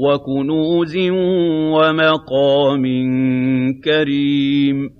وَكُنُوزٍ وَمَقَامٍ كَرِيمٍ